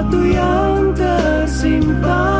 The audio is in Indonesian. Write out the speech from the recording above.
sesuatu yang tersimpan.